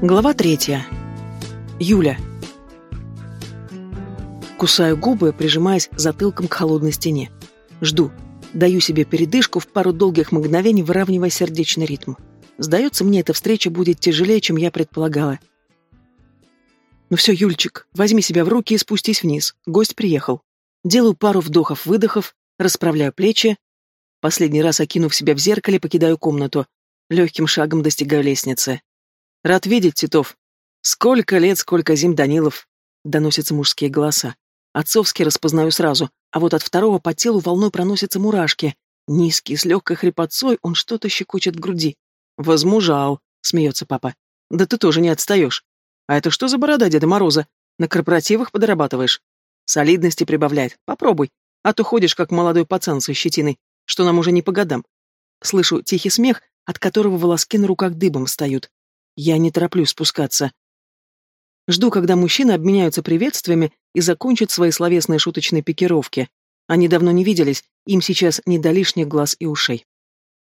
Глава третья. Юля. Кусаю губы, прижимаясь затылком к холодной стене. Жду. Даю себе передышку в пару долгих мгновений, выравнивая сердечный ритм. Сдается мне, эта встреча будет тяжелее, чем я предполагала. Ну все, Юльчик, возьми себя в руки и спустись вниз. Гость приехал. Делаю пару вдохов-выдохов, расправляю плечи. Последний раз, окинув себя в зеркале, покидаю комнату. Легким шагом достигаю лестницы. Рад видеть, Титов. Сколько лет, сколько зим, Данилов. Доносятся мужские голоса. Отцовский распознаю сразу, а вот от второго по телу волной проносятся мурашки. Низкий, с легкой хрипотцой, он что-то щекочет в груди. «Возмужал», — смеется папа. «Да ты тоже не отстаешь. А это что за борода Деда Мороза? На корпоративах подрабатываешь?» «Солидности прибавляет. Попробуй. А то ходишь, как молодой пацан со щетиной, что нам уже не по годам». Слышу тихий смех, от которого волоски на руках дыбом встают. Я не тороплюсь спускаться. Жду, когда мужчины обменяются приветствиями и закончат свои словесные шуточные пикировки. Они давно не виделись, им сейчас не до лишних глаз и ушей.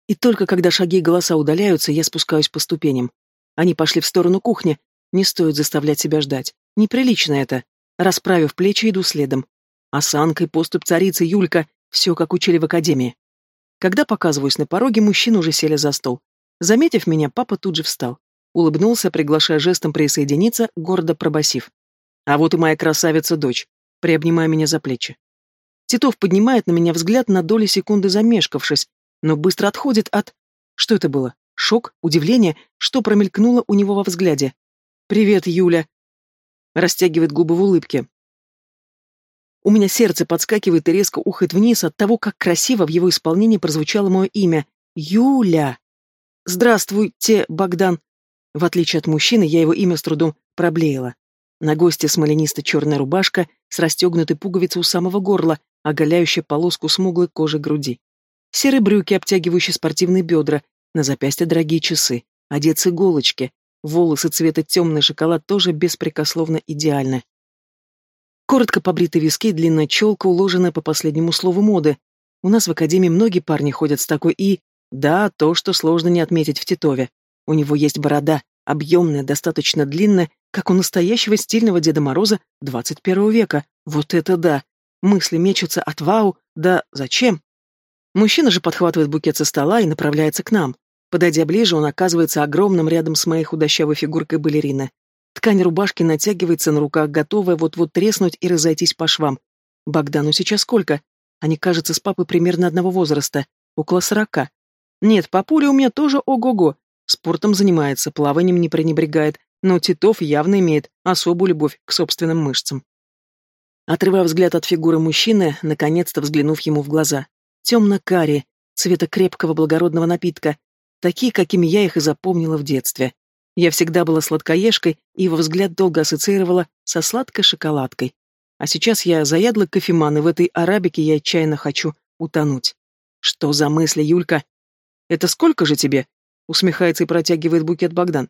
И только когда шаги и голоса удаляются, я спускаюсь по ступеням. Они пошли в сторону кухни. Не стоит заставлять себя ждать. Неприлично это. Расправив плечи, иду следом. Осанка и поступ царицы Юлька — все, как учили в академии. Когда показываюсь на пороге, мужчины уже сели за стол. Заметив меня, папа тут же встал улыбнулся, приглашая жестом присоединиться, гордо пробасив. «А вот и моя красавица-дочь», приобнимая меня за плечи. Титов поднимает на меня взгляд на доли секунды замешкавшись, но быстро отходит от... Что это было? Шок? Удивление? Что промелькнуло у него во взгляде? «Привет, Юля!» Растягивает губы в улыбке. У меня сердце подскакивает и резко ухает вниз от того, как красиво в его исполнении прозвучало мое имя. Юля! Здравствуйте, Богдан. В отличие от мужчины, я его имя с трудом проблеяла. На госте смоленисто-черная рубашка с расстегнутой пуговицей у самого горла, оголяющая полоску смуглой кожи груди. Серые брюки, обтягивающие спортивные бедра, на запястье дорогие часы, одет с иголочки, волосы цвета темный шоколад тоже беспрекословно идеальны. Коротко побритые виски, длинная челка, уложенная по последнему слову моды. У нас в академии многие парни ходят с такой и... Да, то, что сложно не отметить в Титове. У него есть борода, объемная, достаточно длинная, как у настоящего стильного Деда Мороза 21 века. Вот это да! Мысли мечутся от вау, да зачем? Мужчина же подхватывает букет со стола и направляется к нам. Подойдя ближе, он оказывается огромным рядом с моей худощавой фигуркой балерины. Ткань рубашки натягивается на руках, готовая вот-вот треснуть и разойтись по швам. Богдану сейчас сколько? Они, кажется, с папой примерно одного возраста, около сорока. Нет, папуля у меня тоже ого-го, Спортом занимается, плаванием не пренебрегает, но Титов явно имеет особую любовь к собственным мышцам. Отрывая взгляд от фигуры мужчины, наконец-то взглянув ему в глаза. Темно-карие, цвета крепкого благородного напитка, такие, какими я их и запомнила в детстве. Я всегда была сладкоежкой и его взгляд долго ассоциировала со сладкой шоколадкой. А сейчас я заядлый кофеман, и в этой арабике я отчаянно хочу утонуть. Что за мысли, Юлька? Это сколько же тебе? Усмехается и протягивает букет Богдан.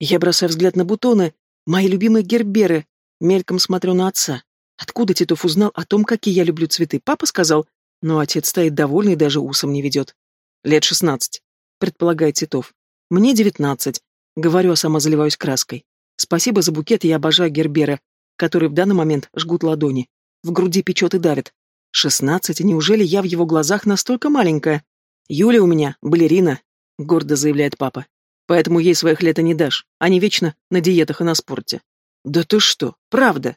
Я бросаю взгляд на бутоны, мои любимые герберы. Мельком смотрю на отца. Откуда Титов узнал о том, какие я люблю цветы? Папа сказал. Но отец стоит довольный и даже усом не ведет. Лет шестнадцать, предполагает Титов. Мне девятнадцать. Говорю, а сама заливаюсь краской. Спасибо за букет, я обожаю герберы, которые в данный момент жгут ладони. В груди печет и давит. Шестнадцать, неужели я в его глазах настолько маленькая? Юля у меня, балерина, — гордо заявляет папа. «Поэтому ей своих лет и не дашь. Они вечно на диетах и на спорте». «Да ты что? Правда?»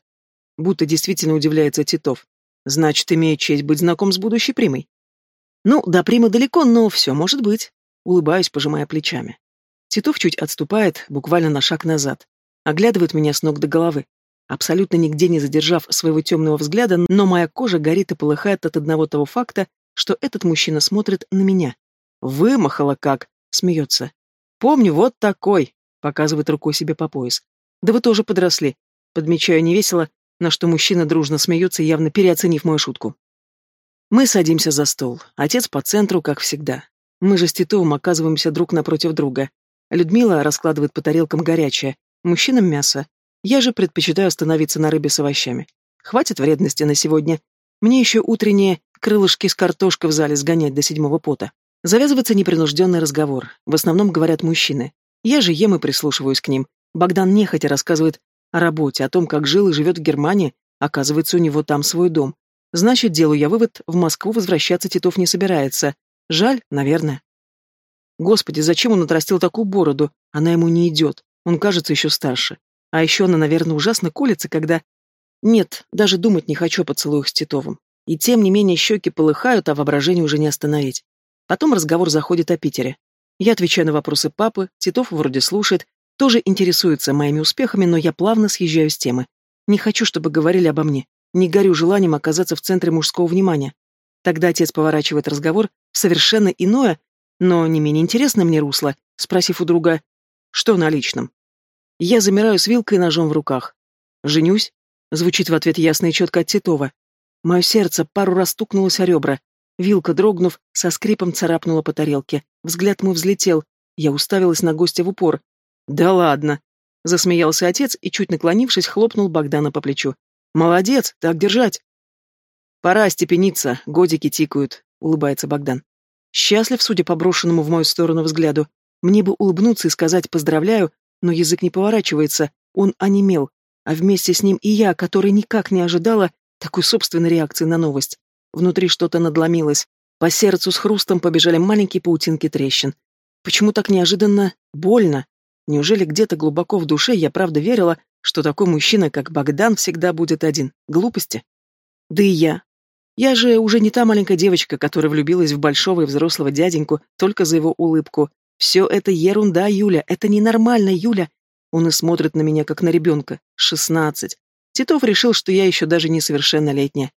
Будто действительно удивляется Титов. «Значит, имеет честь быть знаком с будущей примой». «Ну, до примы далеко, но все может быть». Улыбаюсь, пожимая плечами. Титов чуть отступает, буквально на шаг назад. Оглядывает меня с ног до головы. Абсолютно нигде не задержав своего темного взгляда, но моя кожа горит и полыхает от одного того факта, что этот мужчина смотрит на меня. Вымахала как, смеется. Помню, вот такой, показывает рукой себе по пояс. Да вы тоже подросли. Подмечаю невесело, на что мужчина дружно смеется, явно переоценив мою шутку. Мы садимся за стол. Отец по центру, как всегда. Мы же с Титовым оказываемся друг напротив друга. Людмила раскладывает по тарелкам горячее, мужчинам мясо. Я же предпочитаю остановиться на рыбе с овощами. Хватит вредности на сегодня. Мне еще утренние крылышки с картошкой в зале сгонять до седьмого пота. Завязывается непринужденный разговор. В основном говорят мужчины. Я же ем и прислушиваюсь к ним. Богдан нехотя рассказывает о работе, о том, как жил и живет в Германии, оказывается, у него там свой дом. Значит, делаю я вывод, в Москву возвращаться Титов не собирается. Жаль, наверное. Господи, зачем он отрастил такую бороду? Она ему не идет. Он кажется еще старше. А еще она, наверное, ужасно колется, когда... Нет, даже думать не хочу о поцелуях с Титовым. И тем не менее щеки полыхают, а воображение уже не остановить. Потом разговор заходит о Питере. Я отвечаю на вопросы папы, Титов вроде слушает, тоже интересуется моими успехами, но я плавно съезжаю с темы. Не хочу, чтобы говорили обо мне. Не горю желанием оказаться в центре мужского внимания. Тогда отец поворачивает разговор в совершенно иное, но не менее интересное мне русло, спросив у друга, что на личном. Я замираю с вилкой и ножом в руках. «Женюсь?» — звучит в ответ ясно и четко от Титова. Мое сердце пару раз стукнулось о ребра. Вилка, дрогнув, со скрипом царапнула по тарелке. Взгляд мой взлетел. Я уставилась на гостя в упор. «Да ладно!» — засмеялся отец и, чуть наклонившись, хлопнул Богдана по плечу. «Молодец! Так держать!» «Пора степениться, годики тикают», — улыбается Богдан. Счастлив, судя по брошенному в мою сторону взгляду. Мне бы улыбнуться и сказать «поздравляю», но язык не поворачивается, он онемел, а вместе с ним и я, которая никак не ожидала такой собственной реакции на новость. Внутри что-то надломилось, по сердцу с хрустом побежали маленькие паутинки трещин. Почему так неожиданно больно? Неужели где-то глубоко в душе я правда верила, что такой мужчина, как Богдан, всегда будет один? Глупости? Да и я. Я же уже не та маленькая девочка, которая влюбилась в большого и взрослого дяденьку только за его улыбку, все это ерунда, Юля, это ненормально, Юля. Он и смотрит на меня, как на ребенка. Шестнадцать. Титов решил, что я еще даже несовершеннолетняя.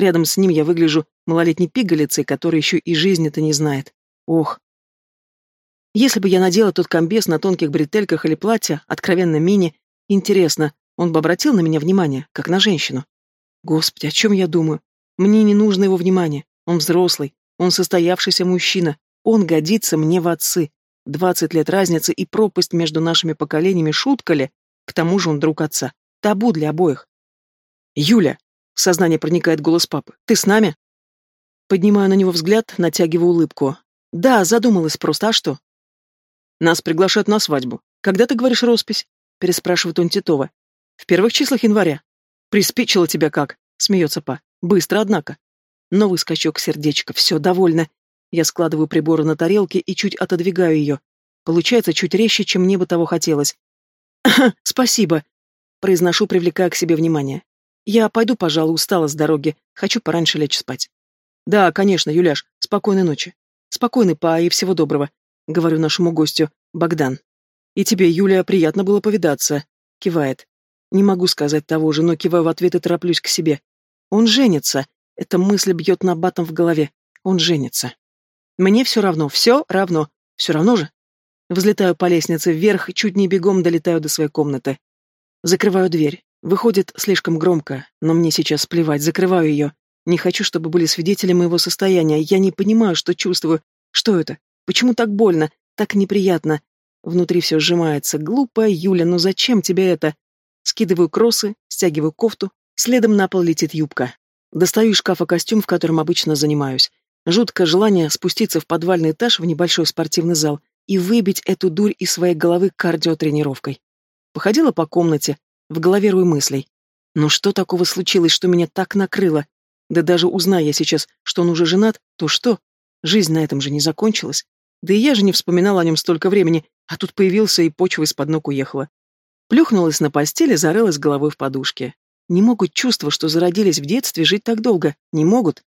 Рядом с ним я выгляжу малолетней пигалицей, которая еще и жизни-то не знает. Ох. Если бы я надела тот комбез на тонких бретельках или платье, откровенно мини, интересно, он бы обратил на меня внимание, как на женщину. Господи, о чем я думаю? Мне не нужно его внимание. Он взрослый, он состоявшийся мужчина, он годится мне в отцы. Двадцать лет разницы и пропасть между нашими поколениями шутка ли? К тому же он друг отца. Табу для обоих. «Юля!» — в сознание проникает голос папы. «Ты с нами?» Поднимаю на него взгляд, натягиваю улыбку. «Да, задумалась просто, а что?» «Нас приглашают на свадьбу. Когда ты говоришь роспись?» — переспрашивает он Титова. «В первых числах января». «Приспичило тебя как?» — смеется па. «Быстро, однако». Новый скачок сердечка. Все, довольно. Я складываю приборы на тарелке и чуть отодвигаю ее. Получается чуть резче, чем мне бы того хотелось. «Спасибо», — произношу, привлекая к себе внимание. «Я пойду, пожалуй, устала с дороги. Хочу пораньше лечь спать». «Да, конечно, Юляш. Спокойной ночи». «Спокойной, па, и всего доброго», — говорю нашему гостю, Богдан. «И тебе, Юля, приятно было повидаться», — кивает. Не могу сказать того же, но киваю в ответ и тороплюсь к себе. Он женится. Эта мысль бьет на батом в голове. Он женится. Мне все равно, все равно, все равно же. Взлетаю по лестнице вверх, чуть не бегом долетаю до своей комнаты. Закрываю дверь. Выходит слишком громко, но мне сейчас плевать, закрываю ее. Не хочу, чтобы были свидетели моего состояния. Я не понимаю, что чувствую. Что это? Почему так больно? Так неприятно. Внутри все сжимается. Глупая Юля, но зачем тебе это? Скидываю кроссы, стягиваю кофту. Следом на пол летит юбка. Достаю из шкафа костюм, в котором обычно занимаюсь. Жуткое желание спуститься в подвальный этаж в небольшой спортивный зал и выбить эту дурь из своей головы кардиотренировкой. Походила по комнате, в голове руй мыслей. Но что такого случилось, что меня так накрыло? Да даже узная я сейчас, что он уже женат, то что? Жизнь на этом же не закончилась. Да и я же не вспоминала о нем столько времени, а тут появился и почва из-под ног уехала. Плюхнулась на постели, зарылась головой в подушке. Не могут чувства, что зародились в детстве, жить так долго. Не могут.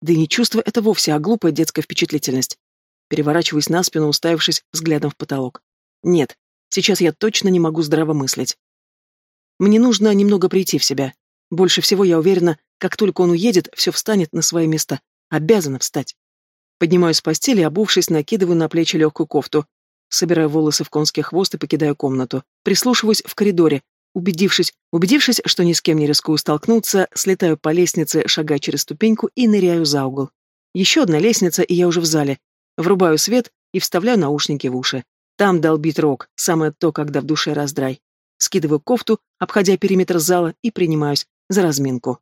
Да и не чувство это вовсе, а глупая детская впечатлительность. Переворачиваюсь на спину, уставившись взглядом в потолок. Нет, сейчас я точно не могу здраво мыслить. Мне нужно немного прийти в себя. Больше всего я уверена, как только он уедет, все встанет на свои места. Обязана встать. Поднимаюсь с постели, обувшись, накидываю на плечи легкую кофту. Собираю волосы в конский хвост и покидаю комнату. Прислушиваюсь в коридоре. Убедившись, убедившись, что ни с кем не рискую столкнуться, слетаю по лестнице, шагая через ступеньку и ныряю за угол. Еще одна лестница, и я уже в зале. Врубаю свет и вставляю наушники в уши. Там долбит рок, самое то, когда в душе раздрай. Скидываю кофту, обходя периметр зала, и принимаюсь за разминку.